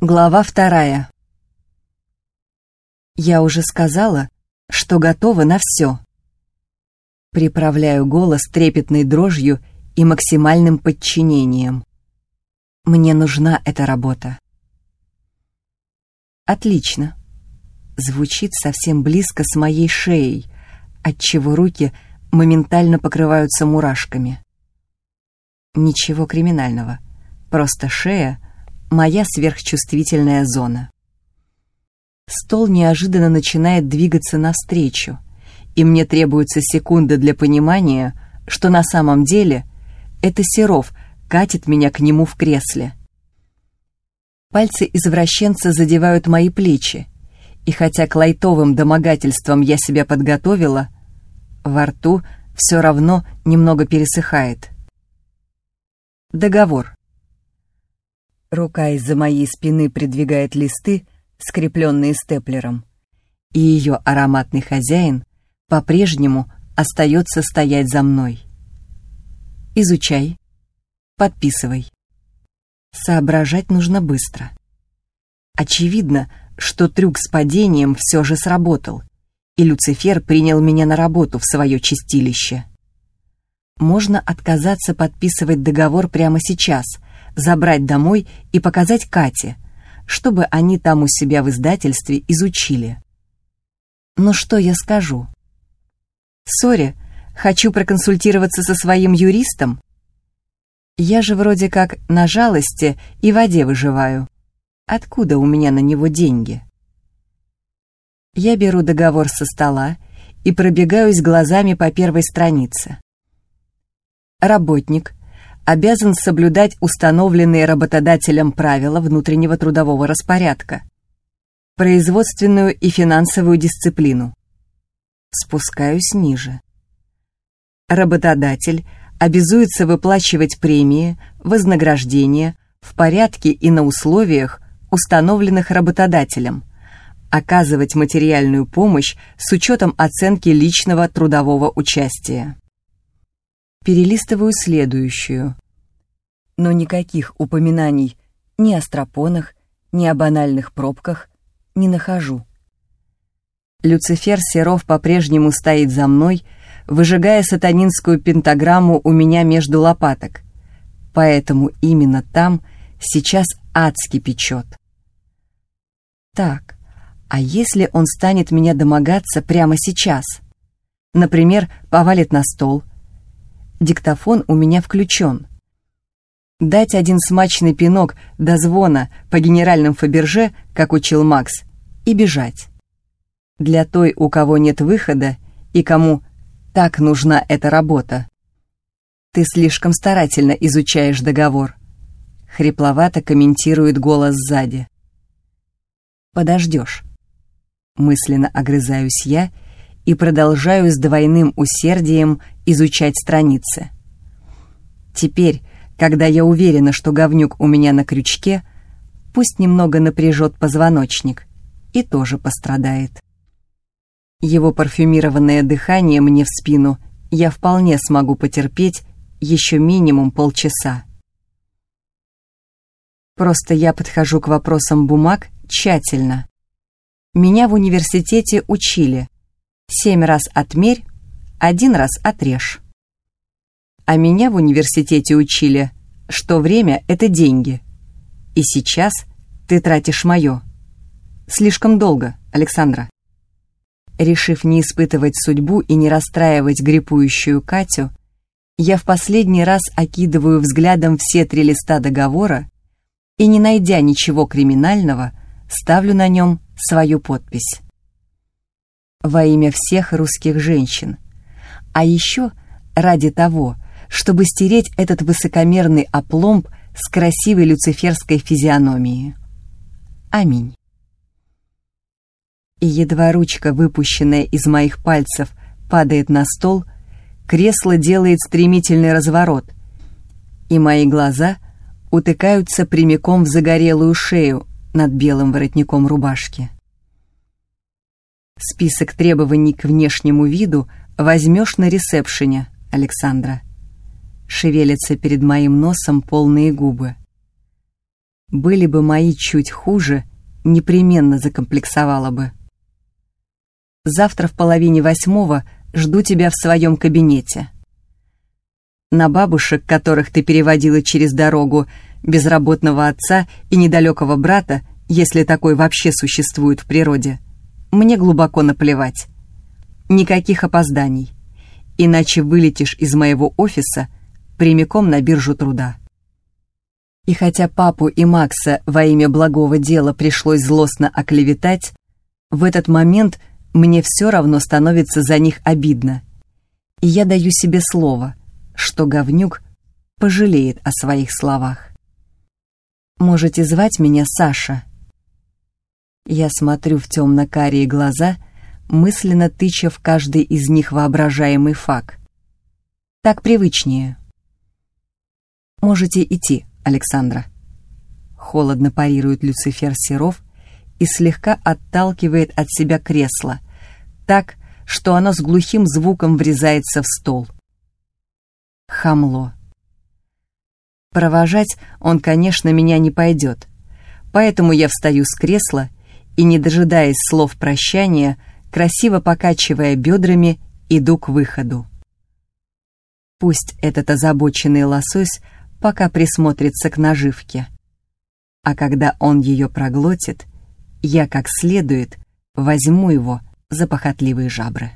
Глава вторая. Я уже сказала, что готова на все. Приправляю голос трепетной дрожью и максимальным подчинением. Мне нужна эта работа. Отлично. Звучит совсем близко с моей шеей, отчего руки моментально покрываются мурашками. Ничего криминального. Просто шея — моя сверхчувствительная зона. Стол неожиданно начинает двигаться навстречу, и мне требуется секунда для понимания, что на самом деле это Серов катит меня к нему в кресле. Пальцы извращенца задевают мои плечи, и хотя к лайтовым домогательствам я себя подготовила, во рту все равно немного пересыхает. Договор. Рука из-за моей спины придвигает листы, скрепленные степлером, и ее ароматный хозяин по-прежнему остается стоять за мной. Изучай, подписывай. Соображать нужно быстро. Очевидно, что трюк с падением все же сработал, и Люцифер принял меня на работу в свое чистилище. Можно отказаться подписывать договор прямо сейчас, забрать домой и показать Кате, чтобы они там у себя в издательстве изучили. Но что я скажу? Сори, хочу проконсультироваться со своим юристом. Я же вроде как на жалости и воде выживаю. Откуда у меня на него деньги? Я беру договор со стола и пробегаюсь глазами по первой странице. Работник обязан соблюдать установленные работодателем правила внутреннего трудового распорядка, производственную и финансовую дисциплину. Спускаюсь ниже. Работодатель обязуется выплачивать премии, вознаграждения в порядке и на условиях, установленных работодателем, оказывать материальную помощь с учетом оценки личного трудового участия перелистываю следующую. Но никаких упоминаний ни о стропонах, ни о банальных пробках не нахожу. Люцифер Серов по-прежнему стоит за мной, выжигая сатанинскую пентаграмму у меня между лопаток. Поэтому именно там сейчас адски печет. Так, а если он станет меня домогаться прямо сейчас? Например, повалит на стол, диктофон у меня включен. Дать один смачный пинок до звона по генеральным Фаберже, как учил Макс, и бежать. Для той, у кого нет выхода и кому так нужна эта работа. Ты слишком старательно изучаешь договор. Хрипловато комментирует голос сзади. Подождешь. Мысленно огрызаюсь я и продолжаю с двойным усердием изучать страницы. Теперь, когда я уверена, что говнюк у меня на крючке, пусть немного напряжет позвоночник и тоже пострадает. Его парфюмированное дыхание мне в спину я вполне смогу потерпеть еще минимум полчаса. Просто я подхожу к вопросам бумаг тщательно. Меня в университете учили – Семь раз отмерь, один раз отрежь. А меня в университете учили, что время — это деньги. И сейчас ты тратишь мое. Слишком долго, Александра. Решив не испытывать судьбу и не расстраивать гриппующую Катю, я в последний раз окидываю взглядом все три листа договора и, не найдя ничего криминального, ставлю на нем свою подпись во имя всех русских женщин. А еще ради того, чтобы стереть этот высокомерный опломб с красивой люциферской физиономией. Аминь. И едва ручка, выпущенная из моих пальцев, падает на стол, кресло делает стремительный разворот, и мои глаза утыкаются прямиком в загорелую шею над белым воротником рубашки. Список требований к внешнему виду возьмешь на ресепшене, Александра. Шевелятся перед моим носом полные губы. Были бы мои чуть хуже, непременно закомплексовала бы. Завтра в половине восьмого жду тебя в своем кабинете. На бабушек, которых ты переводила через дорогу, безработного отца и недалекого брата, если такой вообще существует в природе, мне глубоко наплевать. Никаких опозданий. Иначе вылетишь из моего офиса прямиком на биржу труда. И хотя папу и Макса во имя благого дела пришлось злостно оклеветать, в этот момент мне все равно становится за них обидно. И я даю себе слово, что говнюк пожалеет о своих словах. Можете звать меня Саша. Я смотрю в темно-карие глаза, мысленно тыча в каждый из них воображаемый факт. Так привычнее. Можете идти, Александра. Холодно парирует Люцифер Серов и слегка отталкивает от себя кресло, так, что оно с глухим звуком врезается в стол. Хамло. Провожать он, конечно, меня не пойдет, поэтому я встаю с кресла и, не дожидаясь слов прощания, красиво покачивая бедрами, иду к выходу. Пусть этот озабоченный лосось пока присмотрится к наживке. А когда он ее проглотит, я как следует возьму его за похотливые жабры.